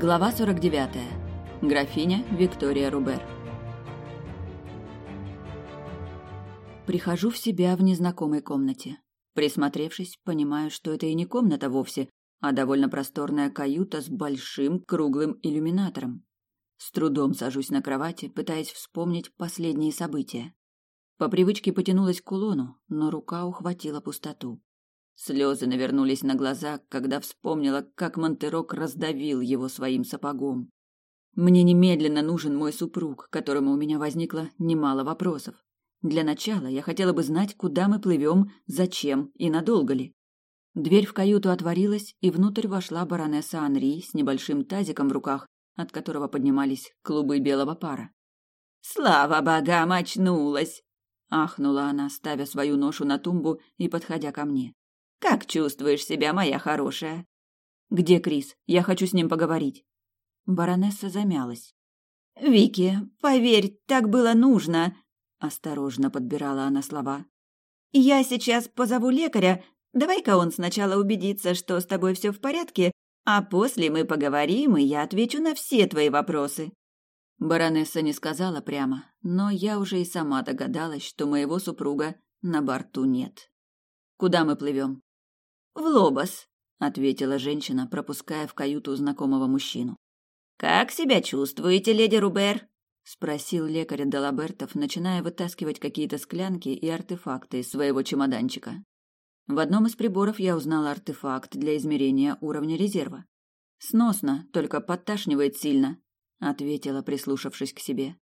Глава 49. Графиня Виктория Рубер. Прихожу в себя в незнакомой комнате. Присмотревшись, понимаю, что это и не комната вовсе, а довольно просторная каюта с большим круглым иллюминатором. С трудом сажусь на кровати, пытаясь вспомнить последние события. По привычке потянулась к кулону, но рука ухватила пустоту. Слезы навернулись на глаза, когда вспомнила, как Монтерок раздавил его своим сапогом. Мне немедленно нужен мой супруг, которому у меня возникло немало вопросов. Для начала я хотела бы знать, куда мы плывем, зачем и надолго ли. Дверь в каюту отворилась, и внутрь вошла баронесса Анри с небольшим тазиком в руках, от которого поднимались клубы белого пара. «Слава богам, очнулась!» — ахнула она, ставя свою ношу на тумбу и подходя ко мне. Как чувствуешь себя, моя хорошая? Где Крис? Я хочу с ним поговорить. Баронесса замялась. Вики, поверь, так было нужно, осторожно подбирала она слова. Я сейчас позову лекаря. Давай-ка он сначала убедится, что с тобой все в порядке, а после мы поговорим, и я отвечу на все твои вопросы. Баронесса не сказала прямо, но я уже и сама догадалась, что моего супруга на борту нет. Куда мы плывем? «В Лобос», — ответила женщина, пропуская в каюту знакомого мужчину. «Как себя чувствуете, леди Рубер?» — спросил лекарь Далабертов, начиная вытаскивать какие-то склянки и артефакты из своего чемоданчика. В одном из приборов я узнала артефакт для измерения уровня резерва. «Сносно, только подташнивает сильно», — ответила, прислушавшись к себе.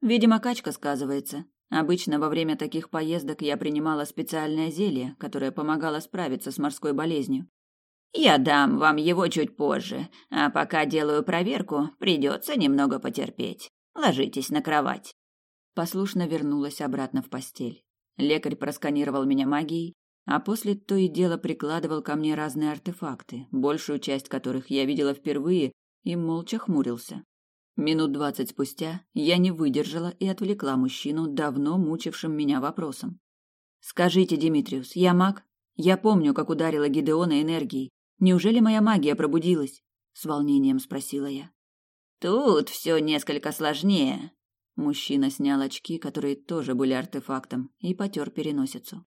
«Видимо, качка сказывается. Обычно во время таких поездок я принимала специальное зелье, которое помогало справиться с морской болезнью. Я дам вам его чуть позже, а пока делаю проверку, придется немного потерпеть. Ложитесь на кровать. Послушно вернулась обратно в постель. Лекарь просканировал меня магией, а после то и дело прикладывал ко мне разные артефакты, большую часть которых я видела впервые, и молча хмурился. Минут двадцать спустя я не выдержала и отвлекла мужчину, давно мучившим меня вопросом. «Скажите, Димитриус, я маг? Я помню, как ударила Гидеона энергией. Неужели моя магия пробудилась?» — с волнением спросила я. «Тут все несколько сложнее». Мужчина снял очки, которые тоже были артефактом, и потер переносицу.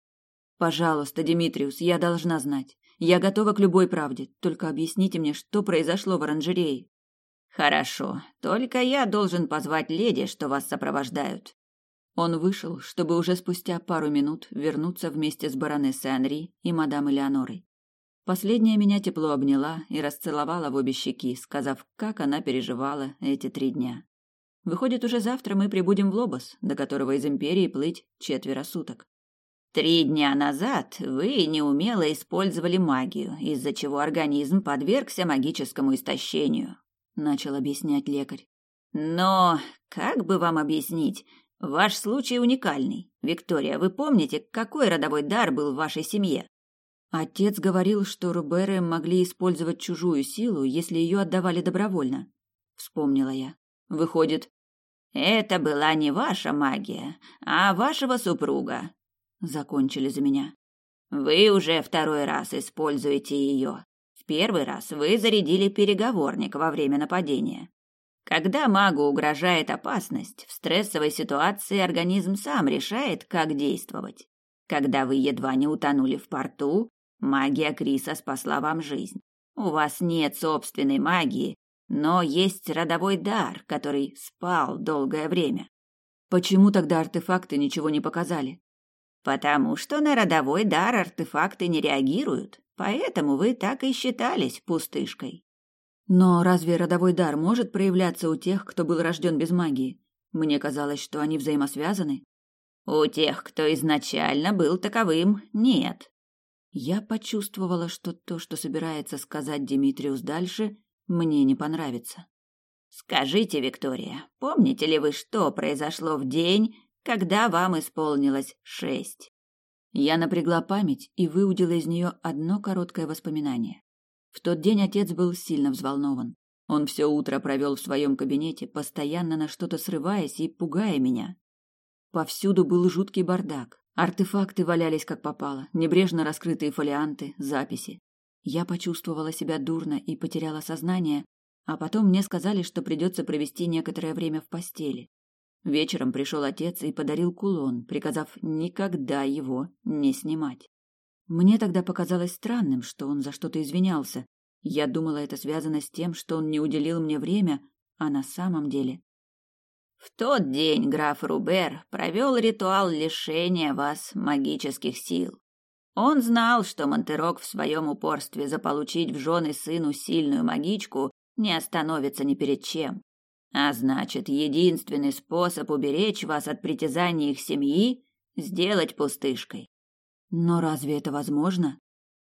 «Пожалуйста, Димитриус, я должна знать. Я готова к любой правде. Только объясните мне, что произошло в оранжерее». Хорошо, только я должен позвать леди, что вас сопровождают. Он вышел, чтобы уже спустя пару минут вернуться вместе с баронессой Анри и мадам Элеонорой. Последняя меня тепло обняла и расцеловала в обе щеки, сказав, как она переживала эти три дня. Выходит, уже завтра мы прибудем в Лобос, до которого из империи плыть четверо суток. Три дня назад вы неумело использовали магию, из-за чего организм подвергся магическому истощению начал объяснять лекарь. Но как бы вам объяснить? Ваш случай уникальный. Виктория, вы помните, какой родовой дар был в вашей семье? Отец говорил, что Руберы могли использовать чужую силу, если ее отдавали добровольно. Вспомнила я. Выходит, это была не ваша магия, а вашего супруга. Закончили за меня. Вы уже второй раз используете ее первый раз вы зарядили переговорник во время нападения. Когда магу угрожает опасность, в стрессовой ситуации организм сам решает, как действовать. Когда вы едва не утонули в порту, магия Криса спасла вам жизнь. У вас нет собственной магии, но есть родовой дар, который спал долгое время. Почему тогда артефакты ничего не показали? Потому что на родовой дар артефакты не реагируют. Поэтому вы так и считались пустышкой. Но разве родовой дар может проявляться у тех, кто был рожден без магии? Мне казалось, что они взаимосвязаны. У тех, кто изначально был таковым, нет. Я почувствовала, что то, что собирается сказать Димитриус дальше, мне не понравится. Скажите, Виктория, помните ли вы, что произошло в день, когда вам исполнилось шесть? Я напрягла память и выудила из нее одно короткое воспоминание. В тот день отец был сильно взволнован. Он все утро провел в своем кабинете, постоянно на что-то срываясь и пугая меня. Повсюду был жуткий бардак. Артефакты валялись как попало, небрежно раскрытые фолианты, записи. Я почувствовала себя дурно и потеряла сознание, А потом мне сказали, что придется провести некоторое время в постели. Вечером пришел отец и подарил кулон, приказав никогда его не снимать. Мне тогда показалось странным, что он за что-то извинялся. Я думала, это связано с тем, что он не уделил мне время, а на самом деле... В тот день граф Рубер провел ритуал лишения вас магических сил. Он знал, что Монтерок в своем упорстве заполучить в жены сыну сильную магичку не остановится ни перед чем. А значит, единственный способ уберечь вас от притязаний их семьи – сделать пустышкой. Но разве это возможно?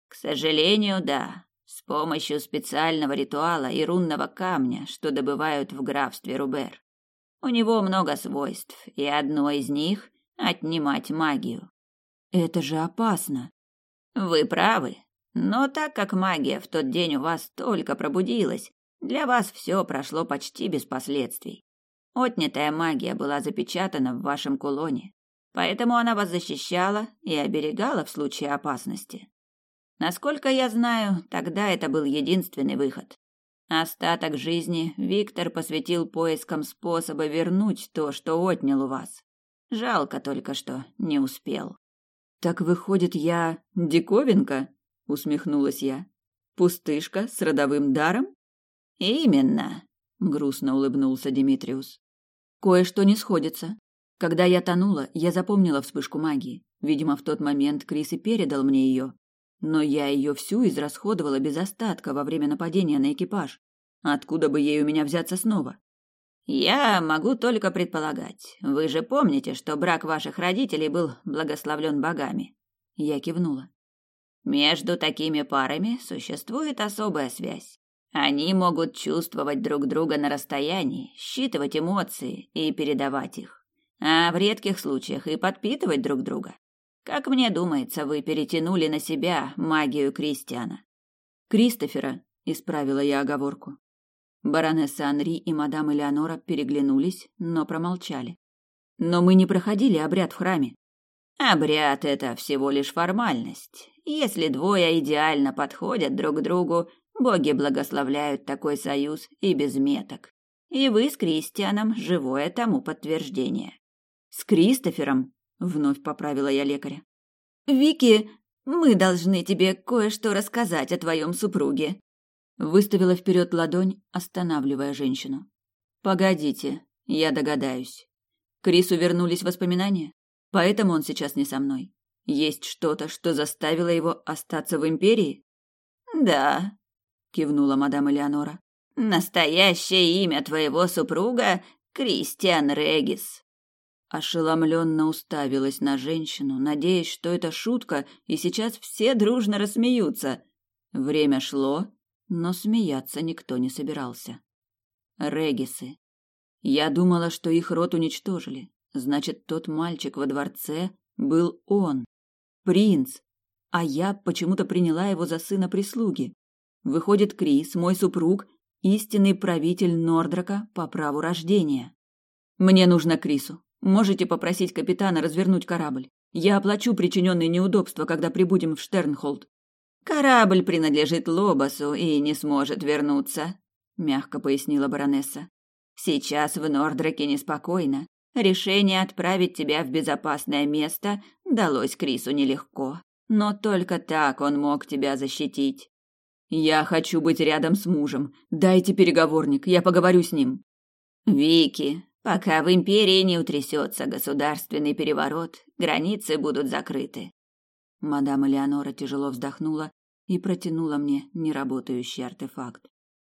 К сожалению, да. С помощью специального ритуала и рунного камня, что добывают в графстве Рубер. У него много свойств, и одно из них – отнимать магию. Это же опасно. Вы правы. Но так как магия в тот день у вас только пробудилась, для вас все прошло почти без последствий. Отнятая магия была запечатана в вашем кулоне, поэтому она вас защищала и оберегала в случае опасности. Насколько я знаю, тогда это был единственный выход. Остаток жизни Виктор посвятил поискам способа вернуть то, что отнял у вас. Жалко только, что не успел. Так выходит, я диковинка? усмехнулась я. Пустышка с родовым даром? Именно, грустно улыбнулся Димитриус. Кое-что не сходится. Когда я тонула, я запомнила вспышку магии. Видимо, в тот момент Крис и передал мне ее. Но я ее всю израсходовала без остатка во время нападения на экипаж. Откуда бы ей у меня взяться снова? Я могу только предполагать. Вы же помните, что брак ваших родителей был благословлен богами. Я кивнула. Между такими парами существует особая связь. Они могут чувствовать друг друга на расстоянии, считывать эмоции и передавать их. А в редких случаях и подпитывать друг друга. Как мне думается, вы перетянули на себя магию Кристиана. Кристофера, исправила я оговорку. Баронесса Анри и мадам Элеонора переглянулись, но промолчали. Но мы не проходили обряд в храме. Обряд это всего лишь формальность. Если двое идеально подходят друг другу, Боги благословляют такой союз и без меток. И вы с Кристианом живое тому подтверждение. С Кристофером, вновь поправила я лекаря. Вики, мы должны тебе кое-что рассказать о твоем супруге. Выставила вперед ладонь, останавливая женщину. Погодите, я догадаюсь. Крису вернулись воспоминания, поэтому он сейчас не со мной. Есть что-то, что заставило его остаться в империи? Да, кивнула мадам Элеонора. Настоящее имя твоего супруга Кристиан Регис. Ошеломленно уставилась на женщину, надеясь, что это шутка, и сейчас все дружно рассмеются. Время шло, но смеяться никто не собирался. Регисы. Я думала, что их род уничтожили. Значит, тот мальчик во дворце был он, принц, а я почему-то приняла его за сына прислуги. Выходит, Крис, мой супруг, истинный правитель Нордрака по праву рождения. Мне нужно Крису. Можете попросить капитана развернуть корабль. Я оплачу причиненные неудобства, когда прибудем в Штернхолд. Корабль принадлежит Лобасу и не сможет вернуться, мягко пояснила баронесса. Сейчас в Нордраке неспокойно. Решение отправить тебя в безопасное место далось Крису нелегко, но только так он мог тебя защитить. Я хочу быть рядом с мужем. Дайте переговорник, я поговорю с ним. Вики, пока в империи не утрясется государственный переворот, границы будут закрыты. Мадам Элеонора тяжело вздохнула и протянула мне неработающий артефакт.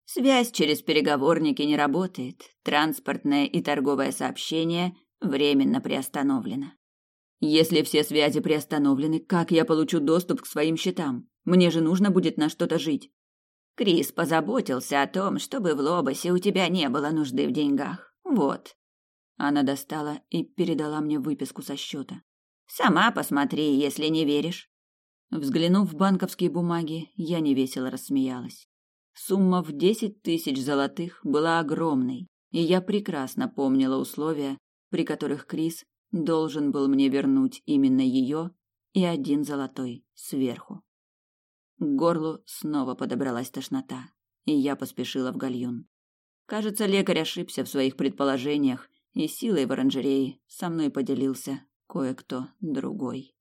Связь через переговорники не работает. Транспортное и торговое сообщение временно приостановлено. Если все связи приостановлены, как я получу доступ к своим счетам? Мне же нужно будет на что-то жить. Крис позаботился о том, чтобы в Лобосе у тебя не было нужды в деньгах. Вот. Она достала и передала мне выписку со счета. Сама посмотри, если не веришь. Взглянув в банковские бумаги, я невесело рассмеялась. Сумма в десять тысяч золотых была огромной, и я прекрасно помнила условия, при которых Крис должен был мне вернуть именно ее и один золотой сверху. К горлу снова подобралась тошнота. и я поспешила в гальюн. Кажется, лекарь ошибся в своих предположениях, и силой в оранжерее со мной поделился кое-кто другой.